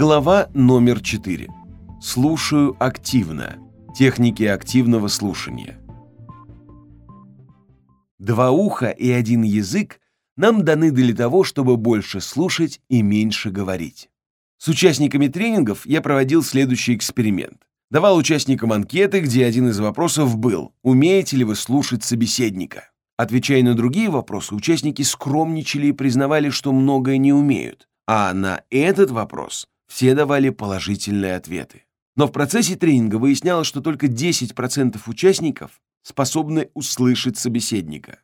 Глава номер 4. Слушаю активно. Техники активного слушания. Два уха и один язык нам даны для того, чтобы больше слушать и меньше говорить. С участниками тренингов я проводил следующий эксперимент. Давал участникам анкеты, где один из вопросов был «Умеете ли вы слушать собеседника?». Отвечая на другие вопросы, участники скромничали и признавали, что многое не умеют. А на этот вопрос все давали положительные ответы. Но в процессе тренинга выяснялось, что только 10% участников способны услышать собеседника.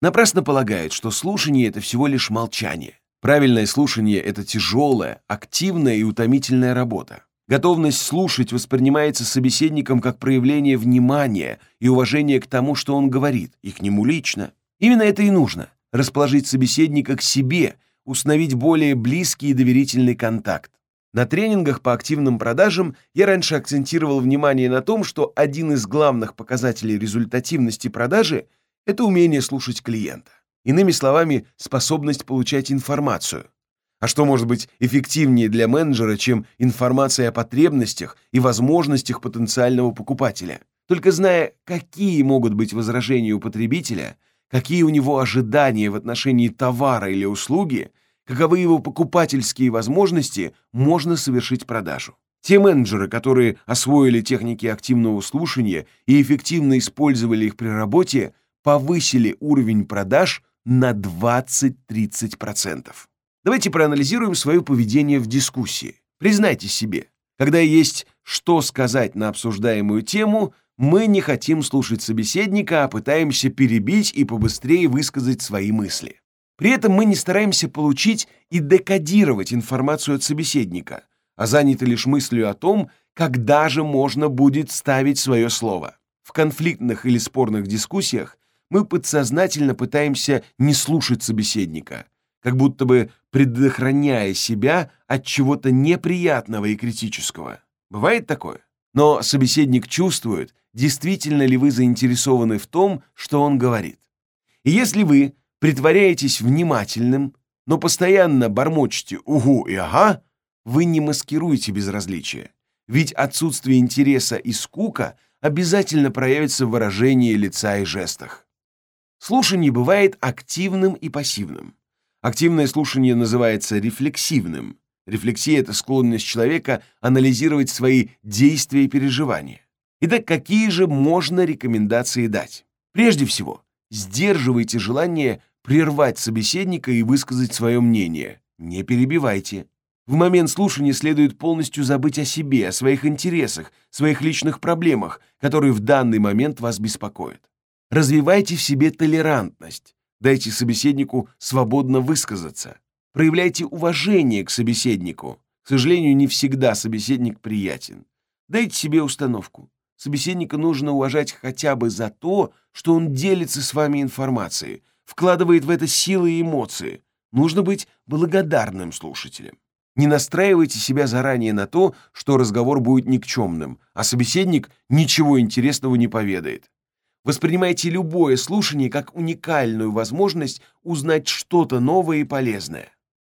Напрасно полагают, что слушание — это всего лишь молчание. Правильное слушание — это тяжелая, активная и утомительная работа. Готовность слушать воспринимается собеседником как проявление внимания и уважения к тому, что он говорит, и к нему лично. Именно это и нужно – расположить собеседника к себе, установить более близкий и доверительный контакт. На тренингах по активным продажам я раньше акцентировал внимание на том, что один из главных показателей результативности продажи – это умение слушать клиента. Иными словами, способность получать информацию – а что может быть эффективнее для менеджера, чем информация о потребностях и возможностях потенциального покупателя? Только зная, какие могут быть возражения у потребителя, какие у него ожидания в отношении товара или услуги, каковы его покупательские возможности, можно совершить продажу. Те менеджеры, которые освоили техники активного слушания и эффективно использовали их при работе, повысили уровень продаж на 20-30%. Давайте проанализируем свое поведение в дискуссии. Признайте себе, когда есть что сказать на обсуждаемую тему, мы не хотим слушать собеседника, а пытаемся перебить и побыстрее высказать свои мысли. При этом мы не стараемся получить и декодировать информацию от собеседника, а заняты лишь мыслью о том, когда же можно будет ставить свое слово. В конфликтных или спорных дискуссиях мы подсознательно пытаемся не слушать собеседника, как будто бы предохраняя себя от чего-то неприятного и критического. Бывает такое? Но собеседник чувствует, действительно ли вы заинтересованы в том, что он говорит. И если вы притворяетесь внимательным, но постоянно бормочете «угу» и «ага», вы не маскируете безразличие. Ведь отсутствие интереса и скука обязательно проявится в выражении лица и жестах. Слушание бывает активным и пассивным. Активное слушание называется рефлексивным. Рефлексия — это склонность человека анализировать свои действия и переживания. Итак, какие же можно рекомендации дать? Прежде всего, сдерживайте желание прервать собеседника и высказать свое мнение. Не перебивайте. В момент слушания следует полностью забыть о себе, о своих интересах, своих личных проблемах, которые в данный момент вас беспокоят. Развивайте в себе толерантность. Дайте собеседнику свободно высказаться. Проявляйте уважение к собеседнику. К сожалению, не всегда собеседник приятен. Дайте себе установку. Собеседника нужно уважать хотя бы за то, что он делится с вами информацией, вкладывает в это силы и эмоции. Нужно быть благодарным слушателем. Не настраивайте себя заранее на то, что разговор будет никчемным, а собеседник ничего интересного не поведает. Воспринимайте любое слушание как уникальную возможность узнать что-то новое и полезное.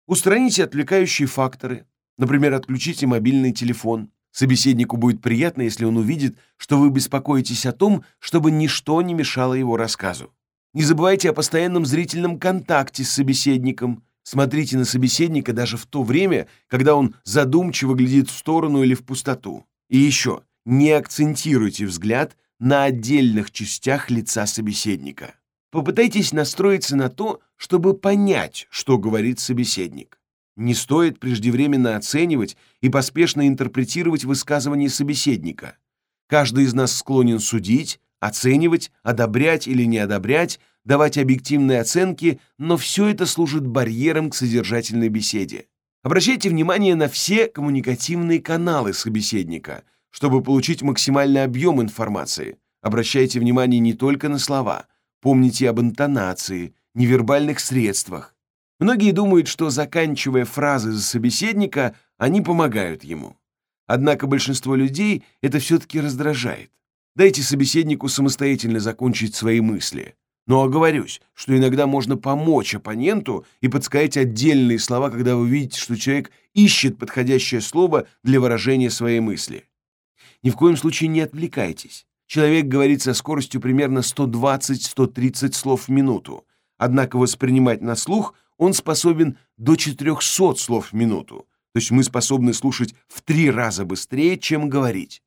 Устраните отвлекающие факторы. Например, отключите мобильный телефон. Собеседнику будет приятно, если он увидит, что вы беспокоитесь о том, чтобы ничто не мешало его рассказу. Не забывайте о постоянном зрительном контакте с собеседником. Смотрите на собеседника даже в то время, когда он задумчиво глядит в сторону или в пустоту. И еще, не акцентируйте взгляд на отдельных частях лица собеседника. Попытайтесь настроиться на то, чтобы понять, что говорит собеседник. Не стоит преждевременно оценивать и поспешно интерпретировать высказывания собеседника. Каждый из нас склонен судить, оценивать, одобрять или не одобрять, давать объективные оценки, но все это служит барьером к содержательной беседе. Обращайте внимание на все коммуникативные каналы собеседника – чтобы получить максимальный объем информации, обращайте внимание не только на слова, помните об интонации, невербальных средствах. Многие думают, что заканчивая фразы за собеседника, они помогают ему. Однако большинство людей это все-таки раздражает. Дайте собеседнику самостоятельно закончить свои мысли. Но оговорюсь, что иногда можно помочь оппоненту и подсказать отдельные слова, когда вы видите, что человек ищет подходящее слово для выражения своей мысли. Ни в коем случае не отвлекайтесь. Человек говорит со скоростью примерно 120-130 слов в минуту, однако воспринимать на слух он способен до 400 слов в минуту, то есть мы способны слушать в три раза быстрее, чем говорить.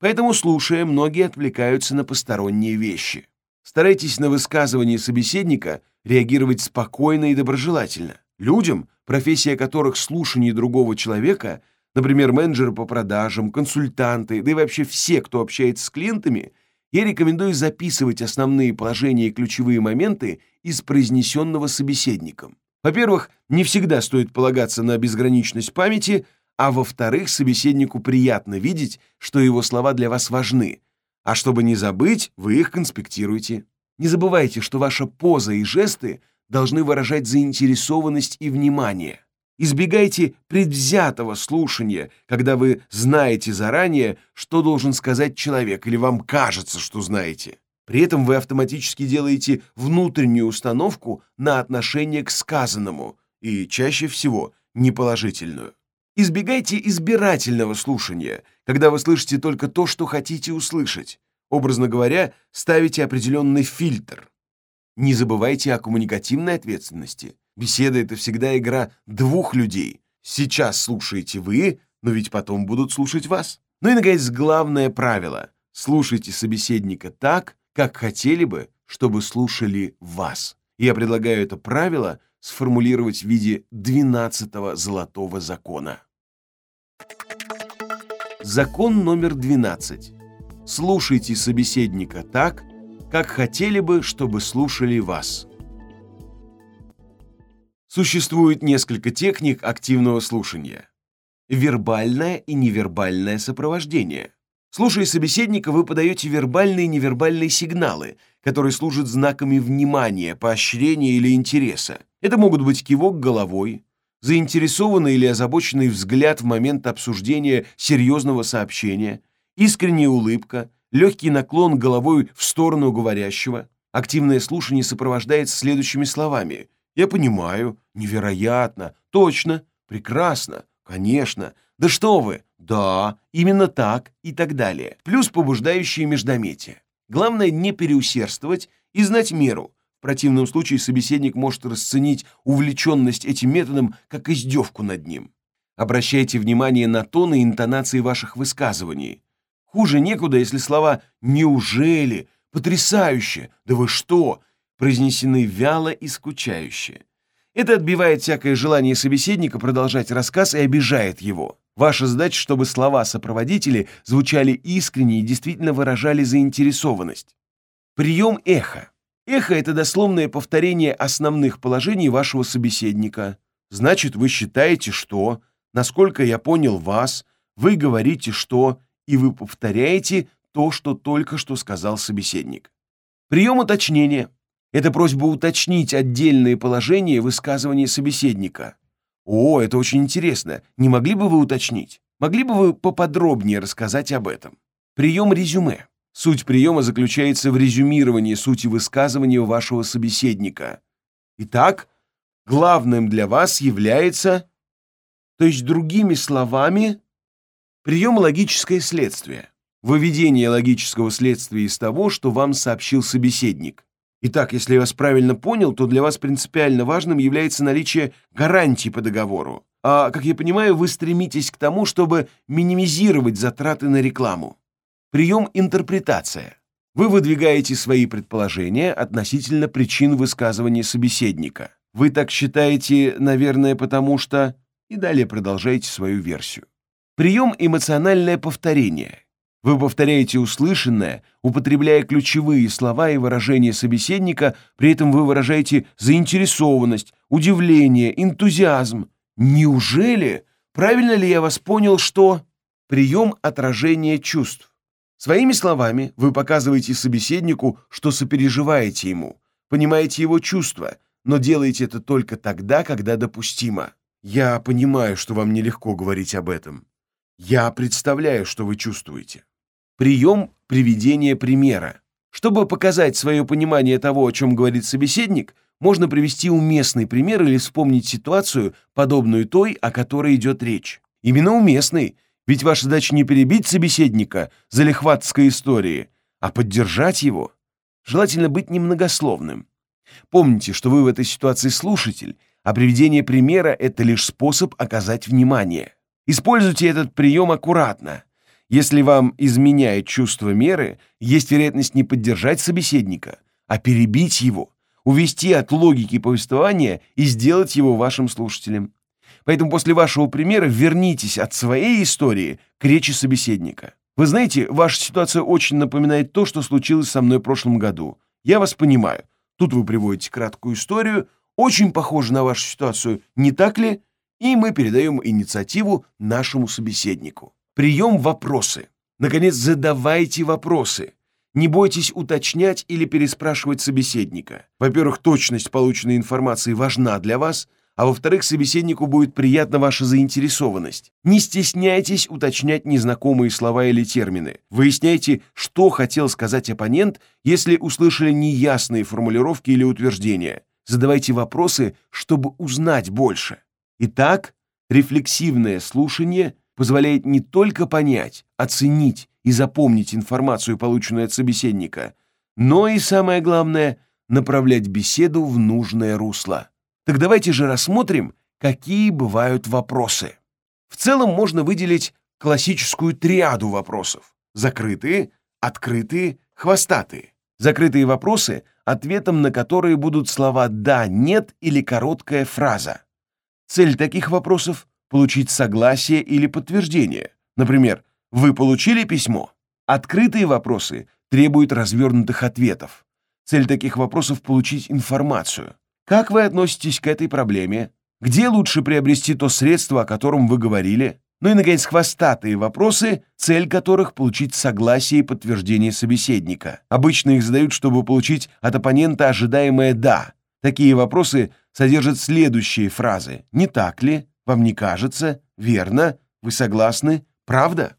Поэтому, слушая, многие отвлекаются на посторонние вещи. Старайтесь на высказывание собеседника реагировать спокойно и доброжелательно. Людям, профессия которых слушание другого человека, например, менеджеры по продажам, консультанты, да и вообще все, кто общается с клиентами, я рекомендую записывать основные положения и ключевые моменты из произнесенного собеседником. Во-первых, не всегда стоит полагаться на безграничность памяти, а во-вторых, собеседнику приятно видеть, что его слова для вас важны, а чтобы не забыть, вы их конспектируете. Не забывайте, что ваша поза и жесты должны выражать заинтересованность и внимание. Избегайте предвзятого слушания, когда вы знаете заранее, что должен сказать человек, или вам кажется, что знаете. При этом вы автоматически делаете внутреннюю установку на отношение к сказанному, и чаще всего неположительную. Избегайте избирательного слушания, когда вы слышите только то, что хотите услышать. Образно говоря, ставите определенный фильтр. Не забывайте о коммуникативной ответственности. Беседа — это всегда игра двух людей. Сейчас слушаете вы, но ведь потом будут слушать вас. Ну и, наконец, главное правило. Слушайте собеседника так, как хотели бы, чтобы слушали вас. Я предлагаю это правило сформулировать в виде 12-го золотого закона. Закон номер 12. Слушайте собеседника так, как хотели бы, чтобы слушали вас. Существует несколько техник активного слушания. Вербальное и невербальное сопровождение. Слушая собеседника, вы подаете вербальные и невербальные сигналы, которые служат знаками внимания, поощрения или интереса. Это могут быть кивок головой, заинтересованный или озабоченный взгляд в момент обсуждения серьезного сообщения, искренняя улыбка, легкий наклон головой в сторону говорящего. Активное слушание сопровождается следующими словами «Я понимаю», «Невероятно», «Точно», «Прекрасно», «Конечно», «Да что вы», «Да», «Именно так» и так далее. Плюс побуждающие междометия. Главное не переусердствовать и знать меру. Противном случае собеседник может расценить увлеченность этим методом как издевку над ним. Обращайте внимание на тон и интонации ваших высказываний. Хуже некуда, если слова «неужели», «потрясающе», «да вы что» произнесены вяло и скучающе. Это отбивает всякое желание собеседника продолжать рассказ и обижает его. Ваша задача, чтобы слова сопроводителей звучали искренне и действительно выражали заинтересованность. Прием эхо. Эхо — это дословное повторение основных положений вашего собеседника. Значит, вы считаете, что, насколько я понял вас, вы говорите, что, и вы повторяете то, что только что сказал собеседник. Прием уточнения. Это просьба уточнить отдельные положения высказывания собеседника. О, это очень интересно. Не могли бы вы уточнить? Могли бы вы поподробнее рассказать об этом? Прием резюме. Суть приема заключается в резюмировании сути высказывания вашего собеседника. Итак, главным для вас является, то есть другими словами, прием логическое следствие. Выведение логического следствия из того, что вам сообщил собеседник. Итак, если я вас правильно понял, то для вас принципиально важным является наличие гарантий по договору. А, как я понимаю, вы стремитесь к тому, чтобы минимизировать затраты на рекламу. Прием интерпретация. Вы выдвигаете свои предположения относительно причин высказывания собеседника. Вы так считаете, наверное, потому что... И далее продолжаете свою версию. Прием эмоциональное повторение. Вы повторяете услышанное, употребляя ключевые слова и выражения собеседника, при этом вы выражаете заинтересованность, удивление, энтузиазм. Неужели? Правильно ли я вас понял, что... Прием отражения чувств. Своими словами вы показываете собеседнику, что сопереживаете ему, понимаете его чувства, но делаете это только тогда, когда допустимо. Я понимаю, что вам нелегко говорить об этом. Я представляю, что вы чувствуете. Прием приведения примера. Чтобы показать свое понимание того, о чем говорит собеседник, можно привести уместный пример или вспомнить ситуацию, подобную той, о которой идет речь. Именно уместный, ведь ваша задача не перебить собеседника за лихватской истории, а поддержать его. Желательно быть немногословным. Помните, что вы в этой ситуации слушатель, а приведение примера — это лишь способ оказать внимание. Используйте этот прием аккуратно. Если вам изменяет чувство меры, есть вероятность не поддержать собеседника, а перебить его, увести от логики повествования и сделать его вашим слушателем. Поэтому после вашего примера вернитесь от своей истории к речи собеседника. Вы знаете, ваша ситуация очень напоминает то, что случилось со мной в прошлом году. Я вас понимаю. Тут вы приводите краткую историю, очень похожа на вашу ситуацию, не так ли? И мы передаем инициативу нашему собеседнику. Прием вопросы. Наконец, задавайте вопросы. Не бойтесь уточнять или переспрашивать собеседника. Во-первых, точность полученной информации важна для вас, а во-вторых, собеседнику будет приятна ваша заинтересованность. Не стесняйтесь уточнять незнакомые слова или термины. Выясняйте, что хотел сказать оппонент, если услышали неясные формулировки или утверждения. Задавайте вопросы, чтобы узнать больше. Итак, рефлексивное слушание позволяет не только понять, оценить и запомнить информацию, полученную от собеседника, но и, самое главное, направлять беседу в нужное русло. Так давайте же рассмотрим, какие бывают вопросы. В целом можно выделить классическую триаду вопросов. Закрытые, открытые, хвостатые. Закрытые вопросы, ответом на которые будут слова «да», «нет» или короткая фраза. Цель таких вопросов — получить согласие или подтверждение. Например, «Вы получили письмо?» Открытые вопросы требуют развернутых ответов. Цель таких вопросов — получить информацию. Как вы относитесь к этой проблеме? Где лучше приобрести то средство, о котором вы говорили? Ну и, наконец, хвостатые вопросы, цель которых — получить согласие и подтверждение собеседника. Обычно их задают, чтобы получить от оппонента ожидаемое «да». Такие вопросы содержат следующие фразы. «Не так ли? Вам не кажется? Верно? Вы согласны? Правда?»